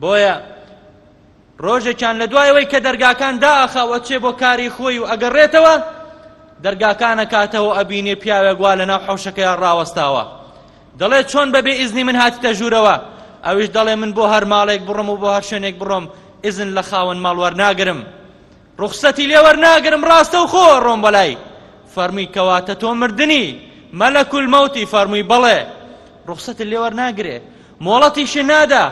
بۆیە ڕۆژێکیان لە دوای ئەوەی کە دەرگاکان داخا و ئەچێ بۆ کاری خۆی و ئەگەڕێتەوە دەرگاکانە کاتەوە ئەبینێ پیاوێک وا لەناو حەوشەکەیا ڕاوەستاوە دەڵێ چۆن بەبێ ئیزنی من هاتیتە ژوورەوە ئەویش دەڵێ من بۆ هەر ماڵێک بڕۆم و بۆ هەر شوێنێک بڕۆم ئیزن لە خاوەن ماڵوەر ناگرم ڕوخسەتی لێ وەرناگرم ڕاستەوخۆ ئەڕۆم بەلای فەرمووی کەواتە تۆ مردنی مەلەک المەوتی فەرمووی بەڵێ ڕوخسەت لێ وەرناگرێ مۆڵەتیشی نادا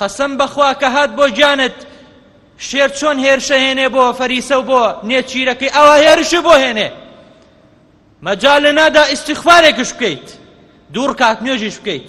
قەسەم بەخوا کە هات بۆ گیانت شێر چۆن هێرشە هێنێ بۆ فەریسە و بۆ نێچیرەکەی ئەوە هێرشی بۆ هێنێ مەجال لە نادا ئیسیخفارێکش بکەیت دوو ڕکات نوێژیش بکەیت